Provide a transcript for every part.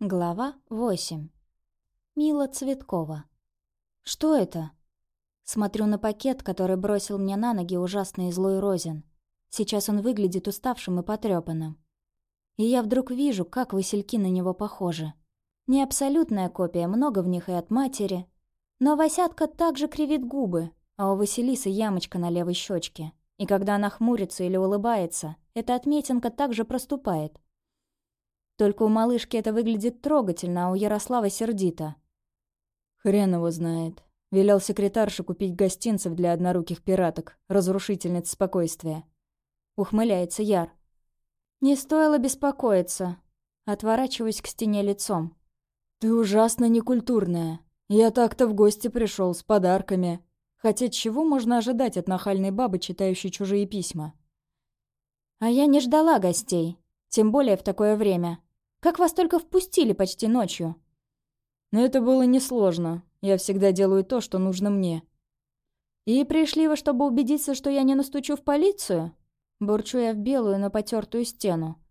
Глава 8. Мила Цветкова. Что это? Смотрю на пакет, который бросил мне на ноги ужасный и злой Розин. Сейчас он выглядит уставшим и потрёпанным. И я вдруг вижу, как васильки на него похожи. Не абсолютная копия, много в них и от матери. Но Васятка также кривит губы, а у Василисы ямочка на левой щечке. И когда она хмурится или улыбается, эта отметинка также проступает. Только у малышки это выглядит трогательно, а у Ярослава сердито. Хрен его знает. Велел секретарше купить гостинцев для одноруких пираток, разрушительниц спокойствия. Ухмыляется Яр. Не стоило беспокоиться. Отворачиваюсь к стене лицом. Ты ужасно некультурная. Я так-то в гости пришел с подарками. Хотя чего можно ожидать от нахальной бабы, читающей чужие письма? А я не ждала гостей. Тем более в такое время. Как вас только впустили почти ночью?» «Но это было несложно. Я всегда делаю то, что нужно мне». «И пришли вы, чтобы убедиться, что я не настучу в полицию?» Бурчу я в белую, но потертую стену.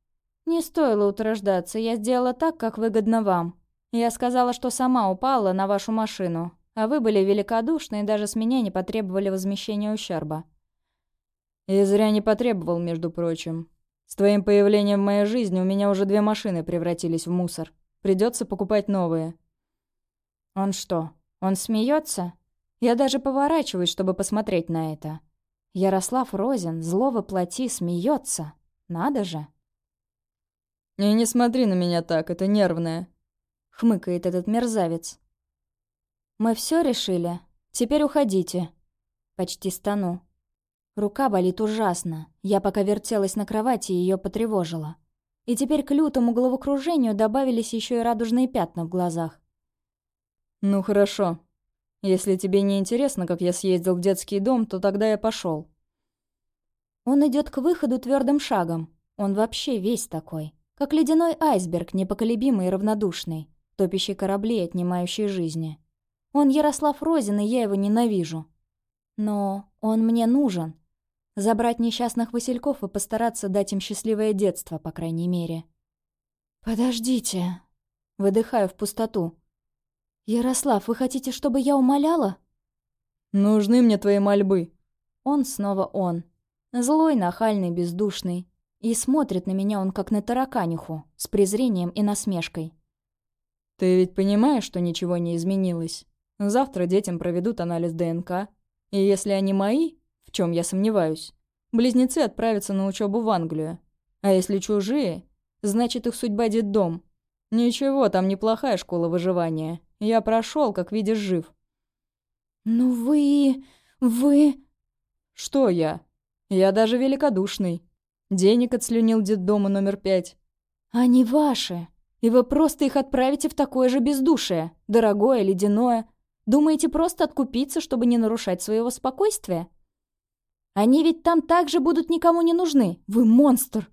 «Не стоило утруждаться, я сделала так, как выгодно вам. Я сказала, что сама упала на вашу машину, а вы были великодушны и даже с меня не потребовали возмещения ущерба». «И зря не потребовал, между прочим. С твоим появлением в моей жизни у меня уже две машины превратились в мусор. Придется покупать новые». «Он что, он смеется? Я даже поворачиваюсь, чтобы посмотреть на это. Ярослав Розин, зло воплоти, смеется. Надо же». «И не смотри на меня так, это нервное», — хмыкает этот мерзавец. «Мы все решили? Теперь уходите». Почти стану. Рука болит ужасно. Я пока вертелась на кровати, ее потревожила. И теперь к лютому головокружению добавились еще и радужные пятна в глазах. «Ну хорошо. Если тебе не интересно, как я съездил в детский дом, то тогда я пошел. Он идет к выходу твердым шагом. Он вообще весь такой. Как ледяной айсберг, непоколебимый и равнодушный, топящий корабли, отнимающий жизни. Он Ярослав Розин, и я его ненавижу. Но он мне нужен. Забрать несчастных васильков и постараться дать им счастливое детство, по крайней мере. «Подождите!» Выдыхаю в пустоту. «Ярослав, вы хотите, чтобы я умоляла?» «Нужны мне твои мольбы». Он снова он. Злой, нахальный, бездушный. И смотрит на меня он как на тараканиху, с презрением и насмешкой. «Ты ведь понимаешь, что ничего не изменилось? Завтра детям проведут анализ ДНК. И если они мои, чем я сомневаюсь. Близнецы отправятся на учебу в Англию. А если чужие, значит их судьба детдом. Ничего, там неплохая школа выживания. Я прошел, как видишь, жив. Ну вы... вы... Что я? Я даже великодушный. Денег отслюнил детдома номер пять. Они ваши. И вы просто их отправите в такое же бездушие. Дорогое, ледяное. Думаете просто откупиться, чтобы не нарушать своего спокойствия? Они ведь там также будут никому не нужны. Вы монстр!»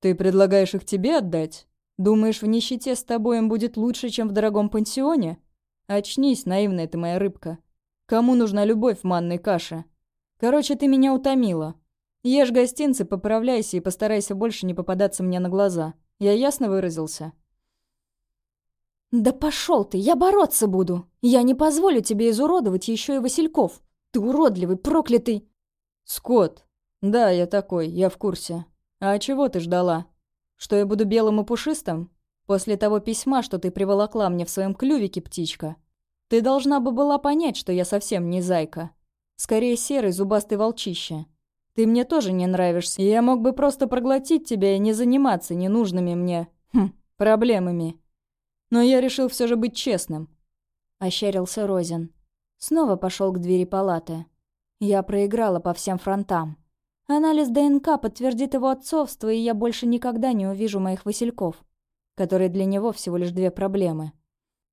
«Ты предлагаешь их тебе отдать? Думаешь, в нищете с тобой им будет лучше, чем в дорогом пансионе? Очнись, наивная ты моя рыбка. Кому нужна любовь в манной каше? Короче, ты меня утомила. Ешь гостинцы, поправляйся и постарайся больше не попадаться мне на глаза. Я ясно выразился?» «Да пошел ты, я бороться буду! Я не позволю тебе изуродовать еще и Васильков! Ты уродливый, проклятый!» «Скотт! Да, я такой, я в курсе. А чего ты ждала? Что я буду белым и пушистым? После того письма, что ты приволокла мне в своем клювике, птичка. Ты должна бы была понять, что я совсем не зайка. Скорее серый зубастый волчище. Ты мне тоже не нравишься, и я мог бы просто проглотить тебя и не заниматься ненужными мне, хм, проблемами. Но я решил все же быть честным». Ощерился Розин. Снова пошел к двери палаты. Я проиграла по всем фронтам. Анализ ДНК подтвердит его отцовство, и я больше никогда не увижу моих Васильков, которые для него всего лишь две проблемы.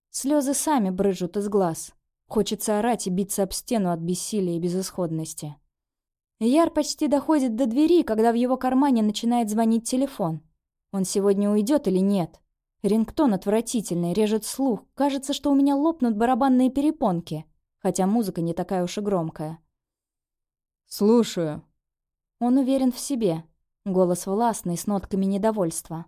Слезы сами брыжут из глаз. Хочется орать и биться об стену от бессилия и безысходности. Яр почти доходит до двери, когда в его кармане начинает звонить телефон. Он сегодня уйдет или нет? Рингтон отвратительный, режет слух. Кажется, что у меня лопнут барабанные перепонки, хотя музыка не такая уж и громкая. «Слушаю». Он уверен в себе. Голос властный, с нотками недовольства.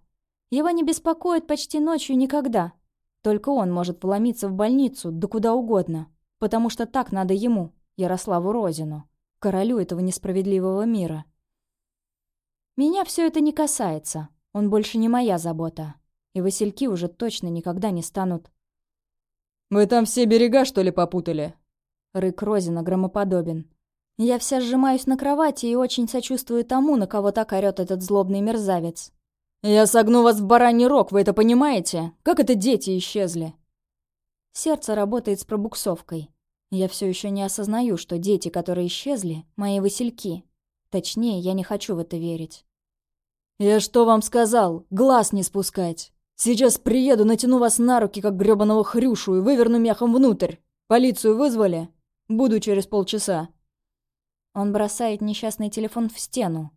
Его не беспокоит почти ночью никогда. Только он может вломиться в больницу, да куда угодно. Потому что так надо ему, Ярославу Розину, королю этого несправедливого мира. Меня все это не касается. Он больше не моя забота. И васильки уже точно никогда не станут. «Вы там все берега, что ли, попутали?» Рык Розина громоподобен. Я вся сжимаюсь на кровати и очень сочувствую тому, на кого так орёт этот злобный мерзавец. «Я согну вас в бараний рог, вы это понимаете? Как это дети исчезли?» Сердце работает с пробуксовкой. Я все еще не осознаю, что дети, которые исчезли, мои васильки. Точнее, я не хочу в это верить. «Я что вам сказал? Глаз не спускать! Сейчас приеду, натяну вас на руки, как грёбаного хрюшу, и выверну мяхом внутрь. Полицию вызвали? Буду через полчаса». Он бросает несчастный телефон в стену.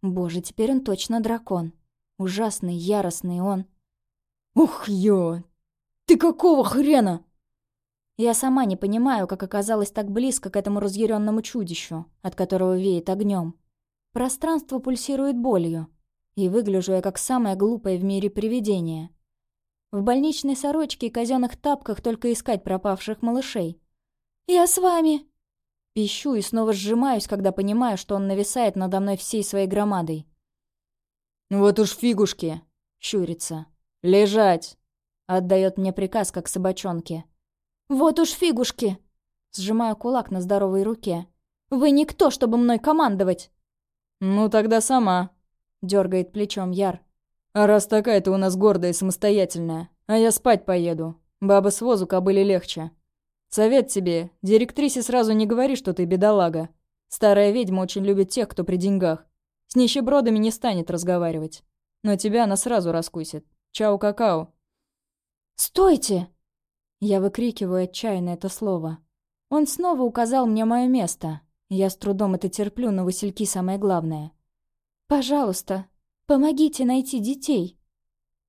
Боже, теперь он точно дракон. Ужасный, яростный он. «Ух, ё! Ты какого хрена?» Я сама не понимаю, как оказалась так близко к этому разъяренному чудищу, от которого веет огнем. Пространство пульсирует болью, и выгляжу я как самое глупое в мире привидение. В больничной сорочке и казенных тапках только искать пропавших малышей. «Я с вами!» Пищу и снова сжимаюсь, когда понимаю, что он нависает надо мной всей своей громадой. «Вот уж фигушки!» — щурится. «Лежать!» — отдает мне приказ, как собачонке. «Вот уж фигушки!» Сжимаю кулак на здоровой руке. «Вы никто, чтобы мной командовать!» «Ну тогда сама!» — дергает плечом Яр. «А раз такая ты у нас гордая и самостоятельная, а я спать поеду. Баба с возу кобыли легче. Совет тебе, директрисе сразу не говори, что ты бедолага. Старая ведьма очень любит тех, кто при деньгах. С нищебродами не станет разговаривать. Но тебя она сразу раскусит. Чау-какао». «Стойте!» Я выкрикиваю отчаянно это слово. Он снова указал мне мое место. Я с трудом это терплю, но Васильки самое главное. «Пожалуйста, помогите найти детей».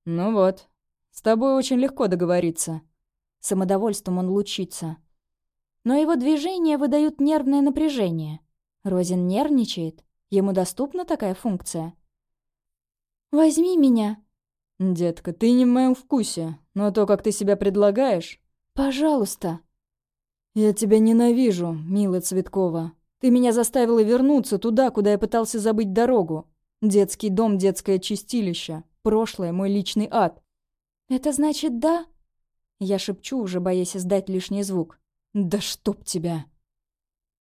«Ну вот, с тобой очень легко договориться». Самодовольством он лучится. Но его движения выдают нервное напряжение. Розин нервничает. Ему доступна такая функция? «Возьми меня!» «Детка, ты не в моем вкусе, но то, как ты себя предлагаешь...» «Пожалуйста!» «Я тебя ненавижу, милая Цветкова. Ты меня заставила вернуться туда, куда я пытался забыть дорогу. Детский дом, детское чистилище. Прошлое, мой личный ад». «Это значит да?» Я шепчу, уже боясь издать лишний звук. «Да чтоб тебя!»